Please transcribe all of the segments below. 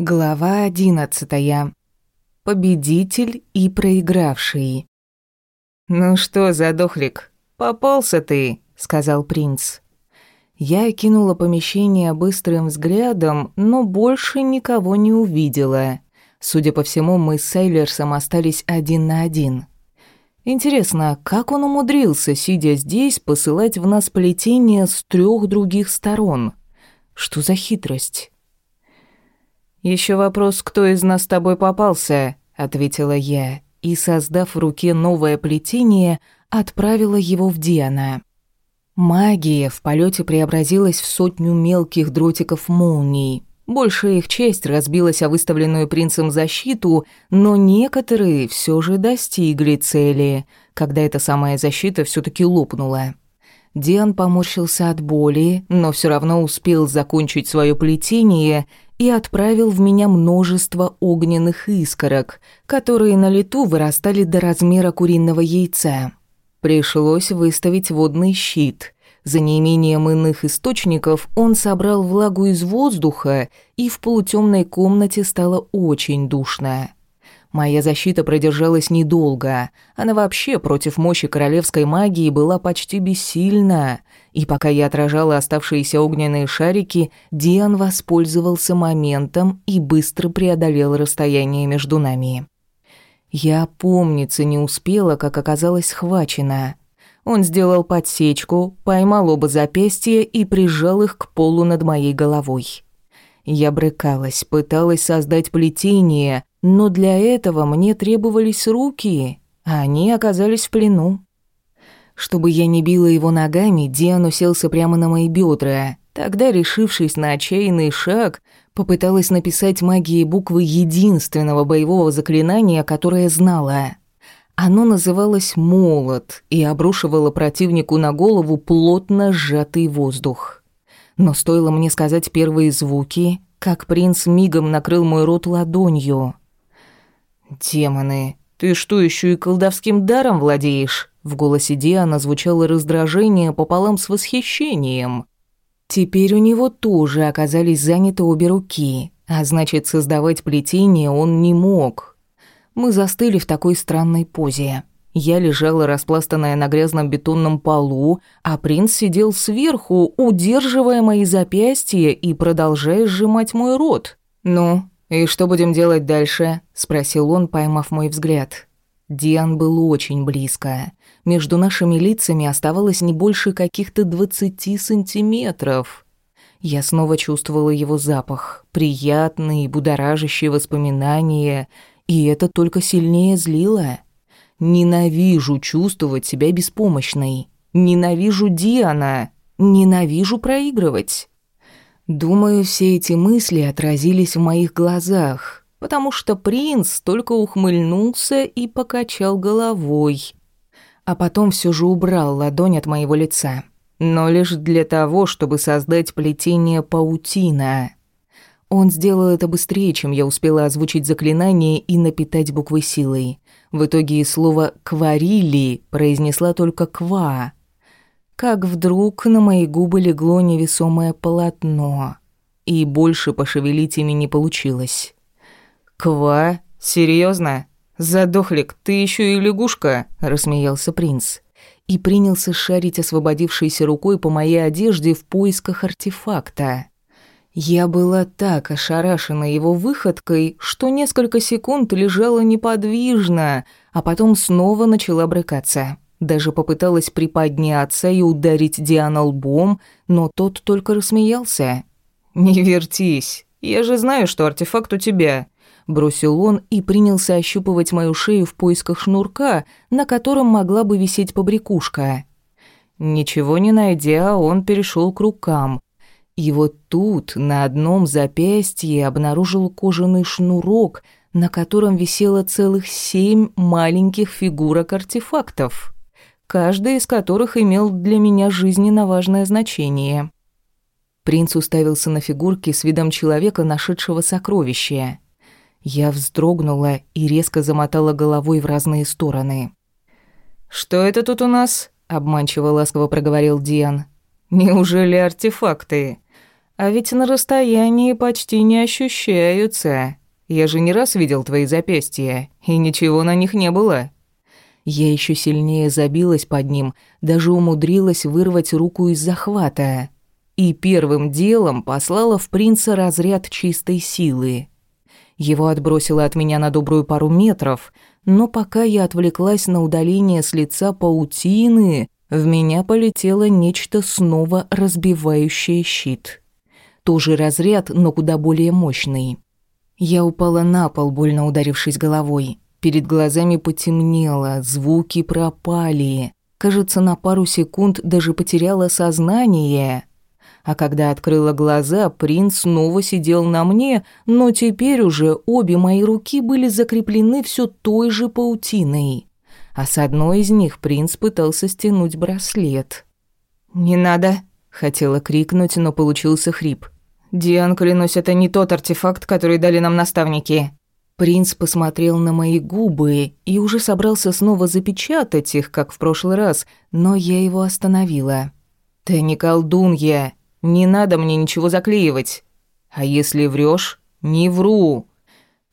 Глава одиннадцатая. Победитель и проигравший. «Ну что, задохлик, попался ты», — сказал принц. Я окинула помещение быстрым взглядом, но больше никого не увидела. Судя по всему, мы с Сейлерсом остались один на один. Интересно, как он умудрился, сидя здесь, посылать в нас плетение с трех других сторон? Что за хитрость? Еще вопрос, кто из нас с тобой попался?» — ответила я, и, создав в руке новое плетение, отправила его в Диана. Магия в полете преобразилась в сотню мелких дротиков молний. Большая их часть разбилась о выставленную принцем защиту, но некоторые все же достигли цели, когда эта самая защита все таки лопнула. Диан поморщился от боли, но все равно успел закончить свое плетение и отправил в меня множество огненных искорок, которые на лету вырастали до размера куриного яйца. Пришлось выставить водный щит. За неимением иных источников он собрал влагу из воздуха, и в полутемной комнате стало очень душно. Моя защита продержалась недолго. Она вообще против мощи королевской магии была почти бессильна. И пока я отражала оставшиеся огненные шарики, Диан воспользовался моментом и быстро преодолел расстояние между нами. Я помниться не успела, как оказалась схвачена. Он сделал подсечку, поймал оба запястья и прижал их к полу над моей головой. Я брыкалась, пыталась создать плетение, но для этого мне требовались руки, а они оказались в плену. Чтобы я не била его ногами, Диан уселся прямо на мои бедра. Тогда, решившись на отчаянный шаг, попыталась написать магией буквы единственного боевого заклинания, которое знала. Оно называлось «Молот» и обрушивало противнику на голову плотно сжатый воздух. Но стоило мне сказать первые звуки, как принц мигом накрыл мой рот ладонью. «Демоны, ты что, еще и колдовским даром владеешь?» В голосе Диана звучало раздражение пополам с восхищением. Теперь у него тоже оказались заняты обе руки, а значит, создавать плетение он не мог. Мы застыли в такой странной позе. Я лежала распластанная на грязном бетонном полу, а принц сидел сверху, удерживая мои запястья и продолжая сжимать мой рот. «Ну, и что будем делать дальше?» – спросил он, поймав мой взгляд. Диан был очень близко. Между нашими лицами оставалось не больше каких-то двадцати сантиметров. Я снова чувствовала его запах, приятные, будоражащие воспоминания, и это только сильнее злило. Ненавижу чувствовать себя беспомощной. Ненавижу Диана. Ненавижу проигрывать. Думаю, все эти мысли отразились в моих глазах, потому что принц только ухмыльнулся и покачал головой, а потом все же убрал ладонь от моего лица, но лишь для того, чтобы создать плетение паутина. Он сделал это быстрее, чем я успела озвучить заклинание и напитать буквы силой. В итоге слово «кварили» произнесла только «ква», как вдруг на мои губы легло невесомое полотно, и больше пошевелить ими не получилось. «Ква? Серьезно? Задохлик, ты еще и лягушка?» – рассмеялся принц. И принялся шарить освободившейся рукой по моей одежде в поисках артефакта. Я была так ошарашена его выходкой, что несколько секунд лежала неподвижно, а потом снова начала брыкаться. Даже попыталась приподняться и ударить Диана лбом, но тот только рассмеялся. «Не вертись, я же знаю, что артефакт у тебя бросил он и принялся ощупывать мою шею в поисках шнурка, на котором могла бы висеть побрякушка. Ничего не найдя, он перешел к рукам. И вот тут на одном запястье обнаружил кожаный шнурок, на котором висело целых семь маленьких фигурок артефактов, каждый из которых имел для меня жизненно важное значение. Принц уставился на фигурки с видом человека, нашедшего сокровище. Я вздрогнула и резко замотала головой в разные стороны. «Что это тут у нас?» – обманчиво ласково проговорил Диан. «Неужели артефакты?» А ведь на расстоянии почти не ощущаются. Я же не раз видел твои запястья, и ничего на них не было. Я еще сильнее забилась под ним, даже умудрилась вырвать руку из захвата. И первым делом послала в принца разряд чистой силы. Его отбросило от меня на добрую пару метров, но пока я отвлеклась на удаление с лица паутины, в меня полетело нечто снова разбивающее щит. Тоже разряд, но куда более мощный. Я упала на пол, больно ударившись головой. Перед глазами потемнело, звуки пропали. Кажется, на пару секунд даже потеряла сознание. А когда открыла глаза, принц снова сидел на мне, но теперь уже обе мои руки были закреплены все той же паутиной. А с одной из них принц пытался стянуть браслет. «Не надо!» — хотела крикнуть, но получился хрип. «Диан, клянусь, это не тот артефакт, который дали нам наставники». Принц посмотрел на мои губы и уже собрался снова запечатать их, как в прошлый раз, но я его остановила. «Ты не колдун я. Не надо мне ничего заклеивать. А если врёшь, не вру».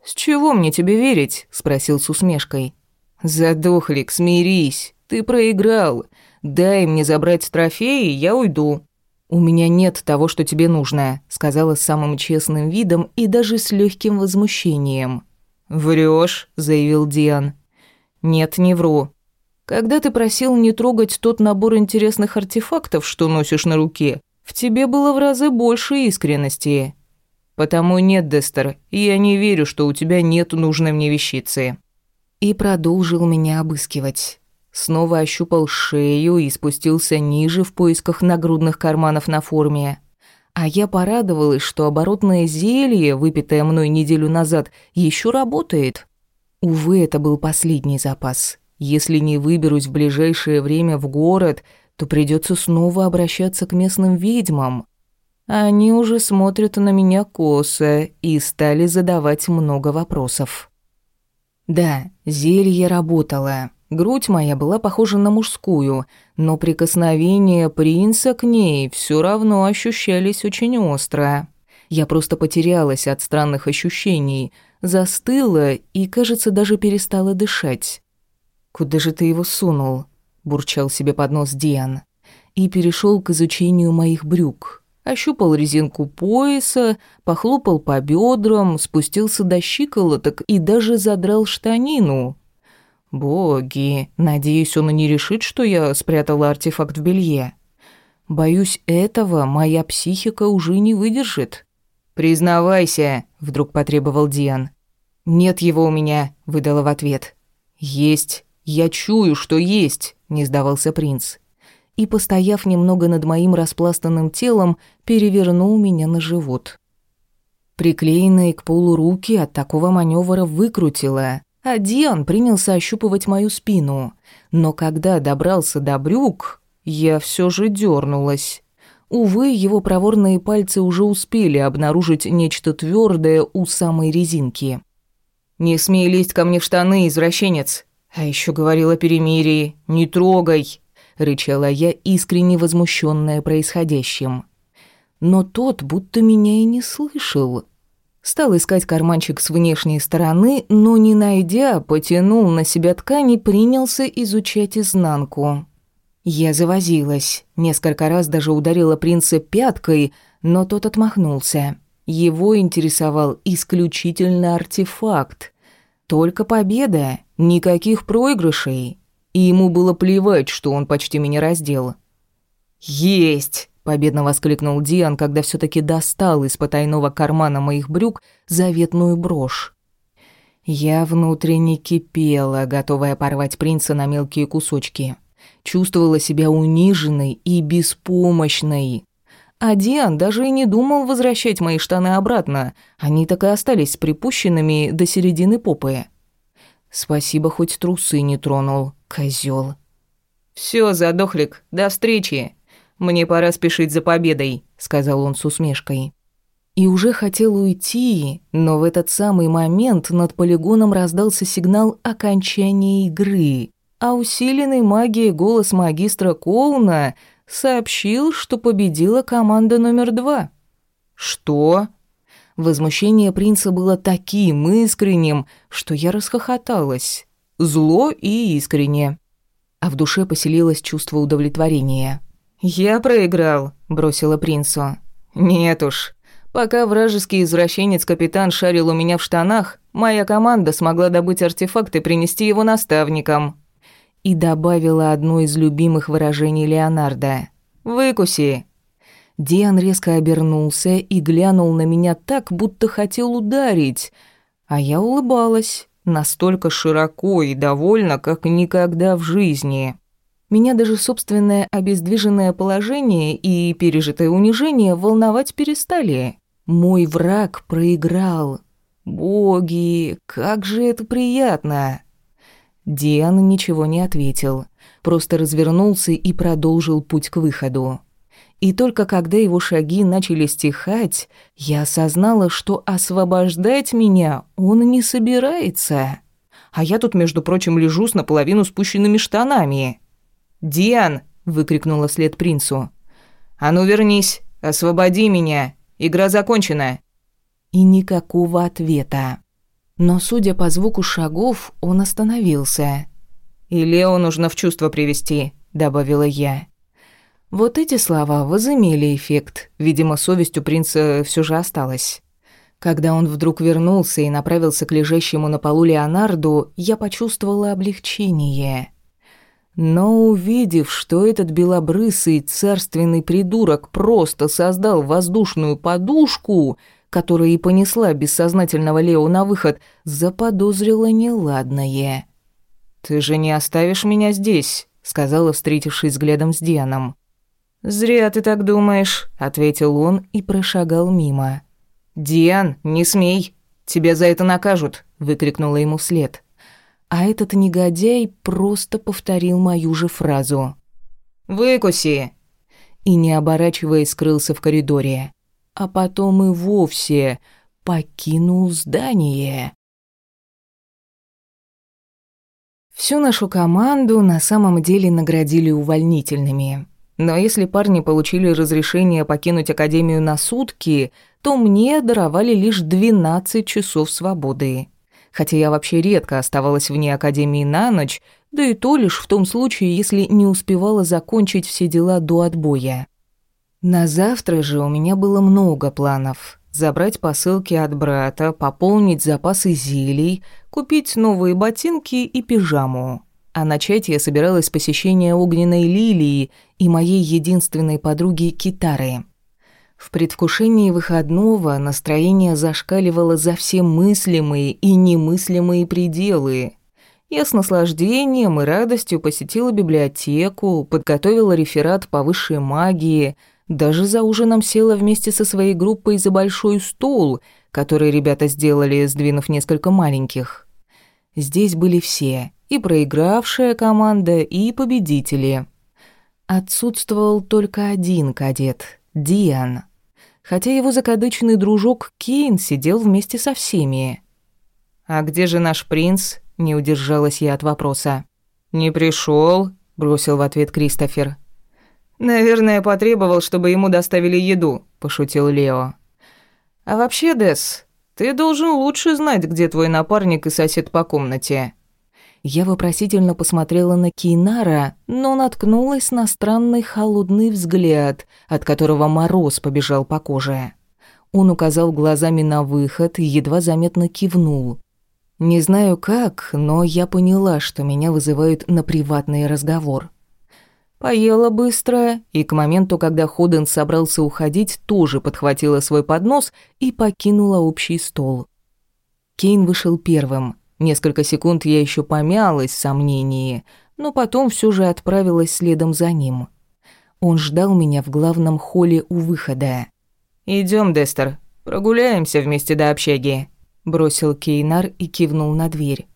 «С чего мне тебе верить?» – спросил с усмешкой. «Задохлик, смирись. Ты проиграл. Дай мне забрать трофеи, я уйду». «У меня нет того, что тебе нужно», – сказала с самым честным видом и даже с легким возмущением. «Врёшь», — заявил Диан. «Нет, не вру. Когда ты просил не трогать тот набор интересных артефактов, что носишь на руке, в тебе было в разы больше искренности. Потому нет, Дестер, я не верю, что у тебя нет нужной мне вещицы». И продолжил меня обыскивать. Снова ощупал шею и спустился ниже в поисках нагрудных карманов на форме. А я порадовалась, что оборотное зелье, выпитое мной неделю назад, еще работает. Увы, это был последний запас. Если не выберусь в ближайшее время в город, то придется снова обращаться к местным ведьмам. Они уже смотрят на меня косо и стали задавать много вопросов. Да, зелье работало. Грудь моя была похожа на мужскую, но прикосновения принца к ней все равно ощущались очень остро. Я просто потерялась от странных ощущений, застыла и, кажется, даже перестала дышать. «Куда же ты его сунул?» – бурчал себе под нос Диан. И перешел к изучению моих брюк. Ощупал резинку пояса, похлопал по бедрам, спустился до щиколоток и даже задрал штанину – Боги, надеюсь, он не решит, что я спрятала артефакт в белье. Боюсь, этого моя психика уже не выдержит. Признавайся, вдруг потребовал Диан. Нет его у меня, выдала в ответ. Есть, я чую, что есть, не сдавался принц. И, постояв немного над моим распластанным телом, перевернул меня на живот. Приклеенные к полу руки от такого маневра выкрутила, а Диан принялся ощупывать мою спину. Но когда добрался до брюк, я все же дернулась. Увы, его проворные пальцы уже успели обнаружить нечто твердое у самой резинки. «Не смей лезть ко мне в штаны, извращенец!» А еще говорила о перемирии. «Не трогай!» — рычала я, искренне возмущенная происходящим. Но тот будто меня и не слышал. Стал искать карманчик с внешней стороны, но не найдя, потянул на себя ткань и принялся изучать изнанку. Я завозилась, несколько раз даже ударила принца пяткой, но тот отмахнулся. Его интересовал исключительно артефакт. Только победа, никаких проигрышей. И ему было плевать, что он почти меня раздел. «Есть!» Победно воскликнул Диан, когда все таки достал из потайного кармана моих брюк заветную брошь. Я внутренне кипела, готовая порвать принца на мелкие кусочки. Чувствовала себя униженной и беспомощной. А Диан даже и не думал возвращать мои штаны обратно. Они так и остались припущенными до середины попы. Спасибо, хоть трусы не тронул, козел. Все, задохлик, до встречи. «Мне пора спешить за победой», — сказал он с усмешкой. И уже хотел уйти, но в этот самый момент над полигоном раздался сигнал окончания игры, а усиленный магией голос магистра Коуна сообщил, что победила команда номер два. «Что?» Возмущение принца было таким искренним, что я расхохоталась. Зло и искренне. А в душе поселилось чувство удовлетворения. «Я проиграл», — бросила принцу. «Нет уж. Пока вражеский извращенец-капитан шарил у меня в штанах, моя команда смогла добыть артефакт и принести его наставникам». И добавила одно из любимых выражений Леонардо. «Выкуси». Диан резко обернулся и глянул на меня так, будто хотел ударить, а я улыбалась, настолько широко и довольна, как никогда в жизни. Меня даже собственное обездвиженное положение и пережитое унижение волновать перестали. Мой враг проиграл. Боги, как же это приятно. Диан ничего не ответил, просто развернулся и продолжил путь к выходу. И только когда его шаги начали стихать, я осознала, что освобождать меня он не собирается. А я тут, между прочим, лежу с наполовину спущенными штанами. «Диан!» — выкрикнула вслед принцу. «А ну вернись! Освободи меня! Игра закончена!» И никакого ответа. Но, судя по звуку шагов, он остановился. «И Лео нужно в чувство привести», — добавила я. Вот эти слова возымели эффект. Видимо, совесть у принца все же осталась. Когда он вдруг вернулся и направился к лежащему на полу Леонарду, я почувствовала облегчение. Но увидев, что этот белобрысый царственный придурок просто создал воздушную подушку, которая и понесла бессознательного Лео на выход, заподозрила неладное. «Ты же не оставишь меня здесь», — сказала, встретившись взглядом с Дианом. «Зря ты так думаешь», — ответил он и прошагал мимо. «Диан, не смей! Тебя за это накажут!» — выкрикнула ему вслед. А этот негодяй просто повторил мою же фразу. «Выкуси!» И, не оборачиваясь, скрылся в коридоре. А потом и вовсе покинул здание. Всю нашу команду на самом деле наградили увольнительными. Но если парни получили разрешение покинуть академию на сутки, то мне даровали лишь 12 часов свободы. Хотя я вообще редко оставалась вне академии на ночь, да и то лишь в том случае, если не успевала закончить все дела до отбоя. На завтра же у меня было много планов. Забрать посылки от брата, пополнить запасы зелий, купить новые ботинки и пижаму. А начать я собиралась с посещения огненной лилии и моей единственной подруги Китары. В предвкушении выходного настроение зашкаливало за все мыслимые и немыслимые пределы. Я с наслаждением и радостью посетила библиотеку, подготовила реферат по высшей магии, даже за ужином села вместе со своей группой за большой стол, который ребята сделали, сдвинув несколько маленьких. Здесь были все, и проигравшая команда, и победители. Отсутствовал только один кадет — Диан. Хотя его закадычный дружок Кейн сидел вместе со всеми. «А где же наш принц?» — не удержалась я от вопроса. «Не пришел, бросил в ответ Кристофер. «Наверное, потребовал, чтобы ему доставили еду», — пошутил Лео. «А вообще, Дес, ты должен лучше знать, где твой напарник и сосед по комнате». Я вопросительно посмотрела на Кейнара, но наткнулась на странный холодный взгляд, от которого мороз побежал по коже. Он указал глазами на выход и едва заметно кивнул. Не знаю как, но я поняла, что меня вызывают на приватный разговор. Поела быстро, и к моменту, когда Ходен собрался уходить, тоже подхватила свой поднос и покинула общий стол. Кейн вышел первым, Несколько секунд я еще помялась в сомнении, но потом все же отправилась следом за ним. Он ждал меня в главном холле у выхода. Идем, Дестер, прогуляемся вместе до общаги», — бросил Кейнар и кивнул на дверь.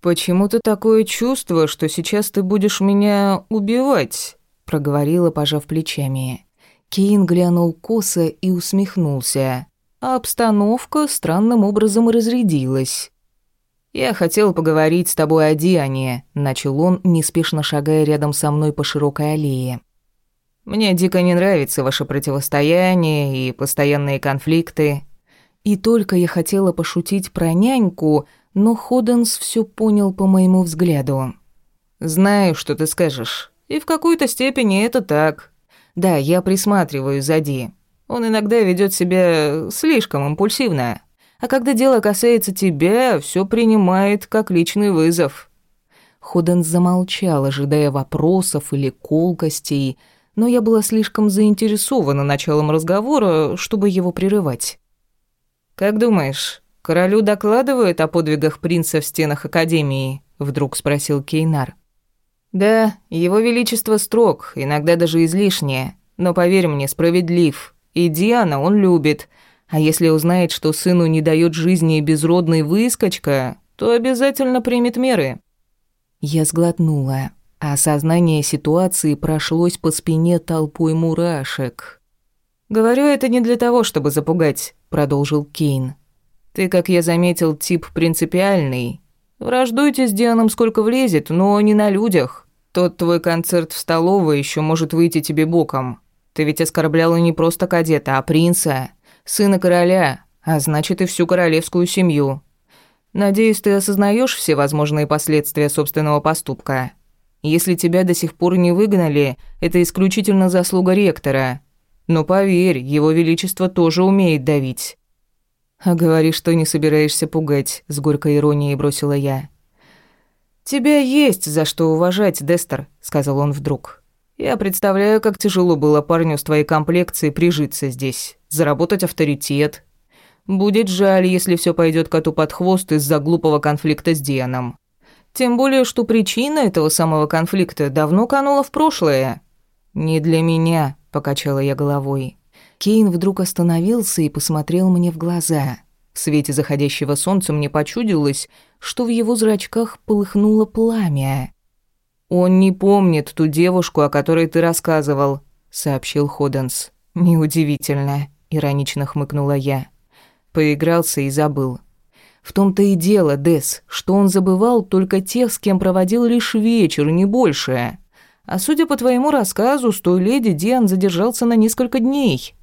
«Почему-то такое чувство, что сейчас ты будешь меня убивать», — проговорила, пожав плечами. Кейн глянул косо и усмехнулся, а обстановка странным образом разрядилась. «Я хотел поговорить с тобой о Диане», — начал он, неспешно шагая рядом со мной по широкой аллее. Мне дико не нравится ваше противостояние и постоянные конфликты. И только я хотела пошутить про няньку, но Ходенс все понял по моему взгляду. Знаю, что ты скажешь. И в какой-то степени это так. Да, я присматриваю за Ди. Он иногда ведет себя слишком импульсивно. А когда дело касается тебя, все принимает как личный вызов. Ходенс замолчал, ожидая вопросов или колкостей, но я была слишком заинтересована началом разговора, чтобы его прерывать. «Как думаешь, королю докладывают о подвигах принца в стенах Академии?» — вдруг спросил Кейнар. «Да, его величество строг, иногда даже излишнее, но, поверь мне, справедлив. И Диана он любит, а если узнает, что сыну не дает жизни безродный выскочка, то обязательно примет меры». Я сглотнула, а осознание ситуации прошлось по спине толпой мурашек. «Говорю это не для того, чтобы запугать», — продолжил Кейн. «Ты, как я заметил, тип принципиальный. Враждуйте с Дианом сколько влезет, но не на людях. Тот твой концерт в столовой еще может выйти тебе боком. Ты ведь оскорбляла не просто кадета, а принца, сына короля, а значит и всю королевскую семью. Надеюсь, ты осознаешь все возможные последствия собственного поступка. Если тебя до сих пор не выгнали, это исключительно заслуга ректора. Но поверь, его величество тоже умеет давить. А говори, что не собираешься пугать, с горькой иронией бросила я. Тебя есть за что уважать, Дестер, сказал он вдруг. Я представляю, как тяжело было парню с твоей комплекцией прижиться здесь, заработать авторитет. Будет жаль, если все пойдет коту под хвост из-за глупого конфликта с Дианом. Тем более, что причина этого самого конфликта давно канула в прошлое. Не для меня, покачала я головой. Кейн вдруг остановился и посмотрел мне в глаза. В свете заходящего солнца мне почудилось, что в его зрачках полыхнуло пламя. «Он не помнит ту девушку, о которой ты рассказывал», — сообщил Ходенс. «Неудивительно», — иронично хмыкнула я. Поигрался и забыл. В том-то и дело, Дес, что он забывал только тех, с кем проводил лишь вечер, не больше. А судя по твоему рассказу, с той леди Диан задержался на несколько дней.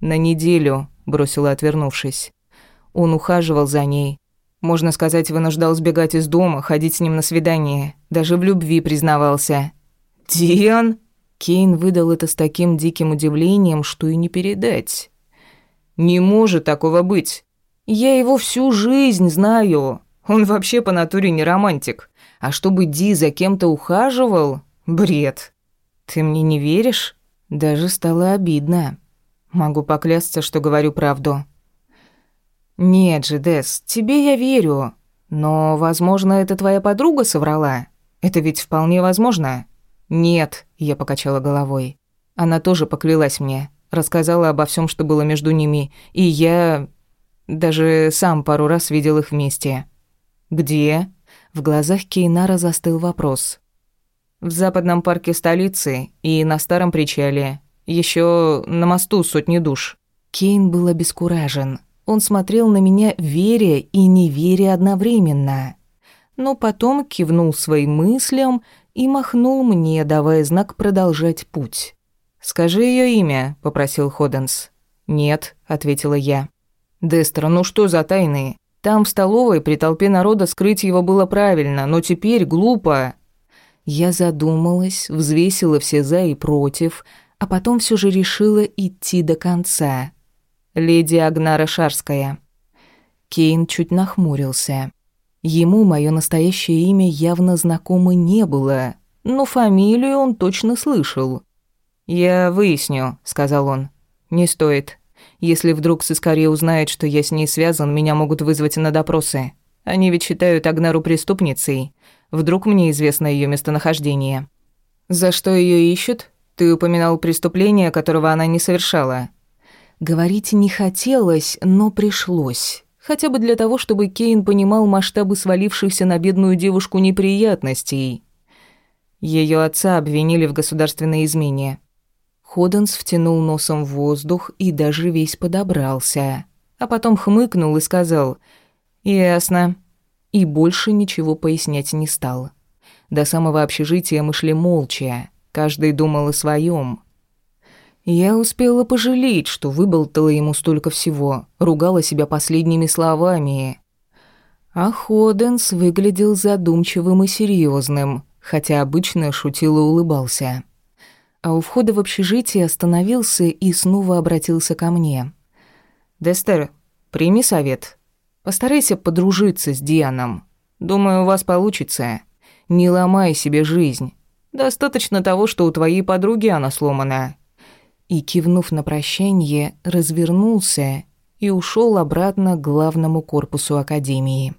На неделю, бросила, отвернувшись. Он ухаживал за ней. Можно сказать, вынуждал сбегать из дома, ходить с ним на свидание. Даже в любви признавался. «Диан?» Кейн выдал это с таким диким удивлением, что и не передать. «Не может такого быть. Я его всю жизнь знаю. Он вообще по натуре не романтик. А чтобы Ди за кем-то ухаживал? Бред. Ты мне не веришь? Даже стало обидно. Могу поклясться, что говорю правду. Нет же, Дес, тебе я верю. Но, возможно, это твоя подруга соврала. Это ведь вполне возможно. Нет, я покачала головой. Она тоже поклялась мне, рассказала обо всем, что было между ними, и я даже сам пару раз видел их вместе. Где? В глазах Кейнара застыл вопрос. В западном парке столицы и на старом причале. Еще на мосту сотни душ. Кейн был обескуражен. Он смотрел на меня, веря и не веря одновременно. Но потом кивнул своим мыслям и махнул мне, давая знак продолжать путь. «Скажи ее имя», — попросил Ходенс. «Нет», — ответила я. «Дестро, ну что за тайны? Там, в столовой, при толпе народа скрыть его было правильно, но теперь глупо». Я задумалась, взвесила все «за» и «против», а потом все же решила идти до конца. Леди Агнара Шарская. Кейн чуть нахмурился. Ему мое настоящее имя явно знакомо не было, но фамилию он точно слышал. «Я выясню», — сказал он. «Не стоит. Если вдруг Сыскари узнает, что я с ней связан, меня могут вызвать на допросы. Они ведь считают Агнару преступницей. Вдруг мне известно ее местонахождение. За что ее ищут? Ты упоминал преступление, которого она не совершала. Говорить не хотелось, но пришлось. Хотя бы для того, чтобы Кейн понимал масштабы свалившихся на бедную девушку неприятностей. Ее отца обвинили в государственной измене. Ходенс втянул носом в воздух и даже весь подобрался. А потом хмыкнул и сказал «Ясно». И больше ничего пояснять не стал. До самого общежития мы шли молча. Каждый думал о своем. Я успела пожалеть, что выболтала ему столько всего, ругала себя последними словами. А Ходенс выглядел задумчивым и серьезным, хотя обычно шутил и улыбался. А у входа в общежитие остановился и снова обратился ко мне. «Дестер, прими совет. Постарайся подружиться с Дианом. Думаю, у вас получится. Не ломай себе жизнь. Достаточно того, что у твоей подруги она сломана и, кивнув на прощание, развернулся и ушел обратно к главному корпусу академии.